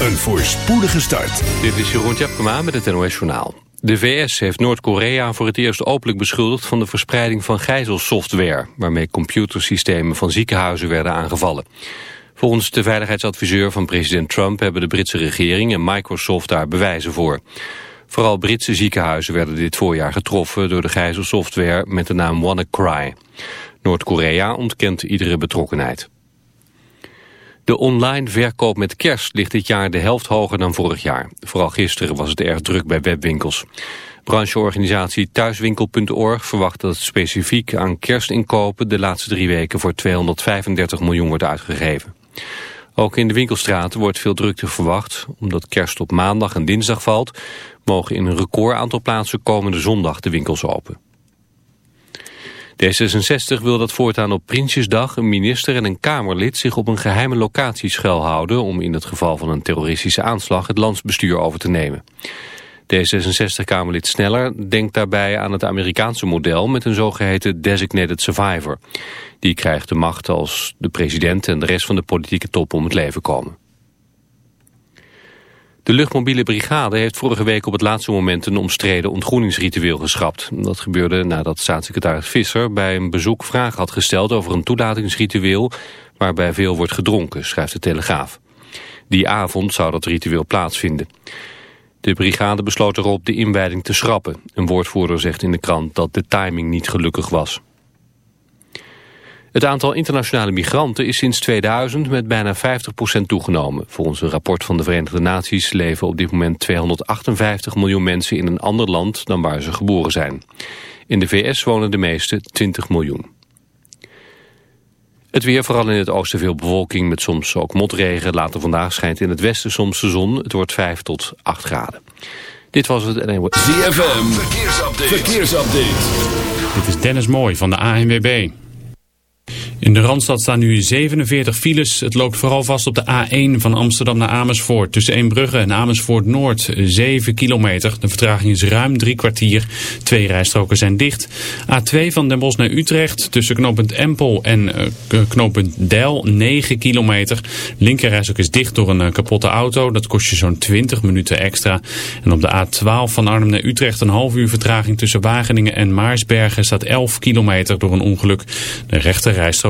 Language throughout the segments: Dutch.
Een voorspoedige start. Dit is Jeroen Tjepkema met het NOS Journaal. De VS heeft Noord-Korea voor het eerst openlijk beschuldigd van de verspreiding van gijzelsoftware, waarmee computersystemen van ziekenhuizen werden aangevallen. Volgens de veiligheidsadviseur van president Trump hebben de Britse regering en Microsoft daar bewijzen voor. Vooral Britse ziekenhuizen werden dit voorjaar getroffen door de gijzelsoftware met de naam WannaCry. Noord-Korea ontkent iedere betrokkenheid. De online verkoop met kerst ligt dit jaar de helft hoger dan vorig jaar. Vooral gisteren was het erg druk bij webwinkels. Brancheorganisatie Thuiswinkel.org verwacht dat specifiek aan kerstinkopen de laatste drie weken voor 235 miljoen wordt uitgegeven. Ook in de winkelstraten wordt veel drukte verwacht. Omdat kerst op maandag en dinsdag valt, mogen in een record aantal plaatsen komende zondag de winkels open. D66 wil dat voortaan op Prinsjesdag een minister en een Kamerlid zich op een geheime locatie schuilhouden om in het geval van een terroristische aanslag het landsbestuur over te nemen. D66-Kamerlid Sneller denkt daarbij aan het Amerikaanse model met een zogeheten designated survivor. Die krijgt de macht als de president en de rest van de politieke top om het leven komen. De luchtmobiele brigade heeft vorige week op het laatste moment een omstreden ontgroeningsritueel geschrapt. Dat gebeurde nadat staatssecretaris Visser bij een bezoek vragen had gesteld over een toelatingsritueel waarbij veel wordt gedronken, schrijft de Telegraaf. Die avond zou dat ritueel plaatsvinden. De brigade besloot erop de inwijding te schrappen. Een woordvoerder zegt in de krant dat de timing niet gelukkig was. Het aantal internationale migranten is sinds 2000 met bijna 50% toegenomen. Volgens een rapport van de Verenigde Naties leven op dit moment 258 miljoen mensen in een ander land dan waar ze geboren zijn. In de VS wonen de meeste 20 miljoen. Het weer, vooral in het oosten veel bewolking met soms ook motregen. Later vandaag schijnt in het westen soms de zon. Het wordt 5 tot 8 graden. Dit was het. ZFM, verkeersupdate. verkeersupdate. Dit is Dennis Mooi van de ANWB. In de Randstad staan nu 47 files. Het loopt vooral vast op de A1 van Amsterdam naar Amersfoort. Tussen Eembrugge en Amersfoort Noord 7 kilometer. De vertraging is ruim drie kwartier. Twee rijstroken zijn dicht. A2 van Den Bosch naar Utrecht. Tussen knooppunt Empel en uh, knooppunt Deil 9 kilometer. Linkerrijstrook is dicht door een uh, kapotte auto. Dat kost je zo'n 20 minuten extra. En op de A12 van Arnhem naar Utrecht een half uur vertraging tussen Wageningen en Maarsbergen staat 11 kilometer door een ongeluk. De rechterrijstrook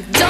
Don't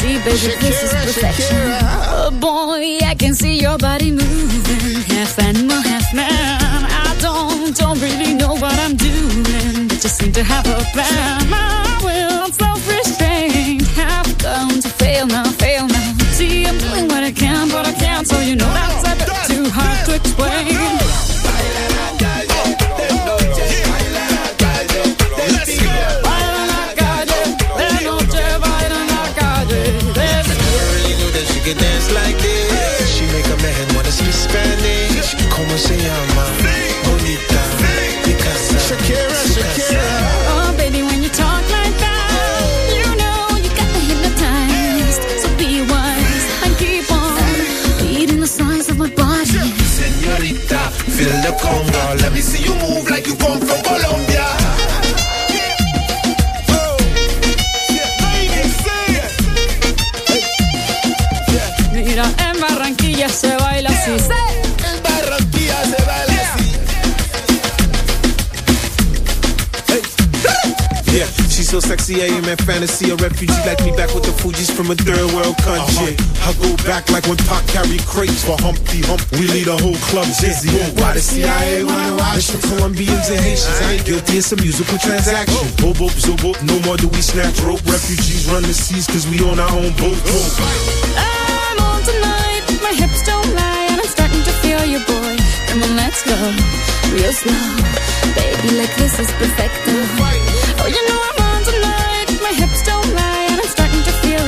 See, baby, this is Shakira, perfection. Shakira. Oh boy, I can see your body moving, half animal, half man. I don't, don't really know what I'm doing, but just seem to have a plan. My will, I'm self-restraint, have come to fail now, fail now. See, I'm doing what I can, but I can't, so you know she's so sexy, I am in fantasy. A refugee like me back with the Fuji's from a third world country. Uh-huh. I go back like when Pac carried crates for Humpty Hump. We lead a whole club dizzy. Why the CIA wanna watch the Colombians and Haitians? I ain't guilty, it's a musical transaction. Boop, boop, zo, boop. No more do we snatch rope. Refugees run the seas cause we on our own boat. I'm on tonight, my hips don't lie, and I'm starting to feel you, boy. Come on, let's go, real slow. Baby, like this is perfecto. Oh, you know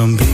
Some people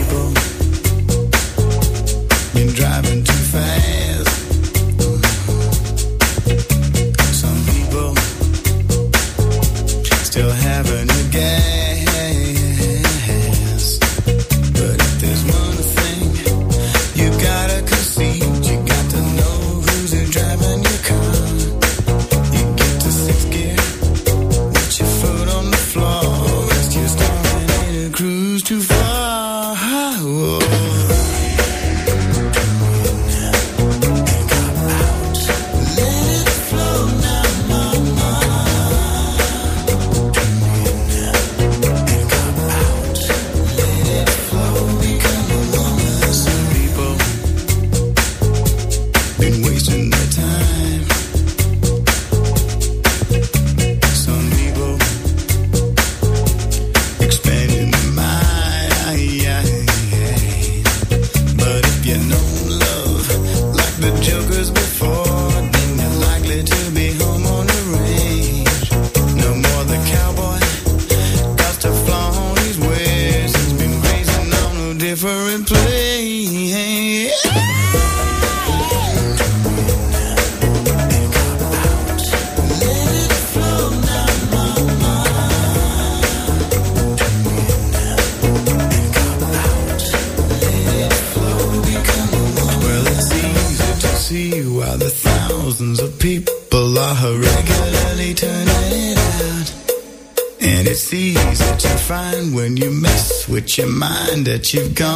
you've gone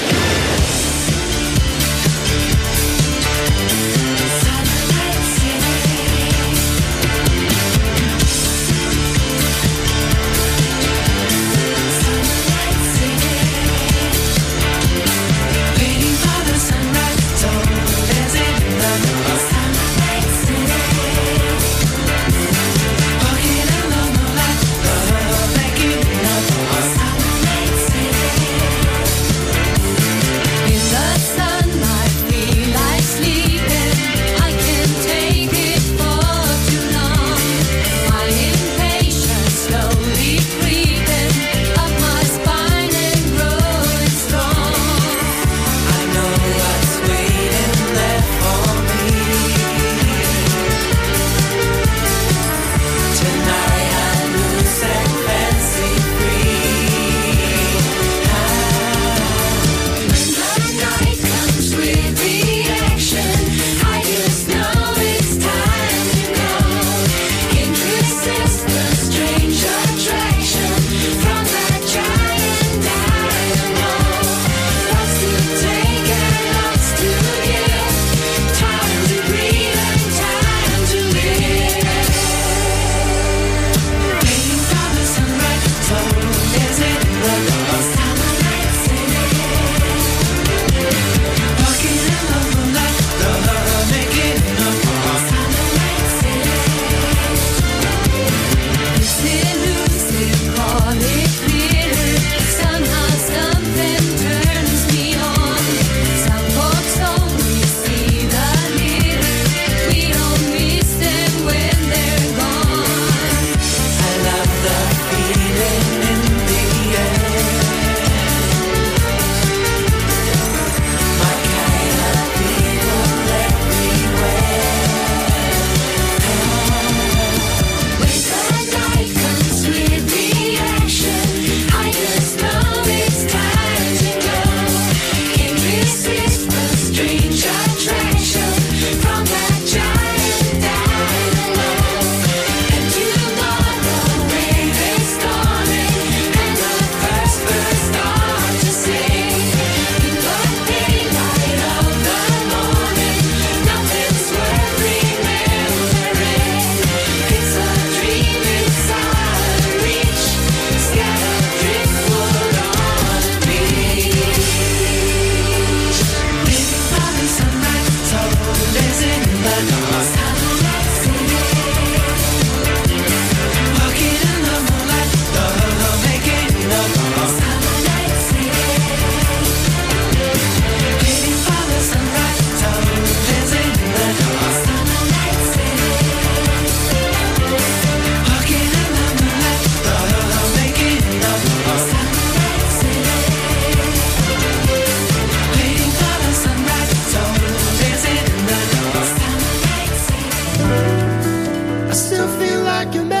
like an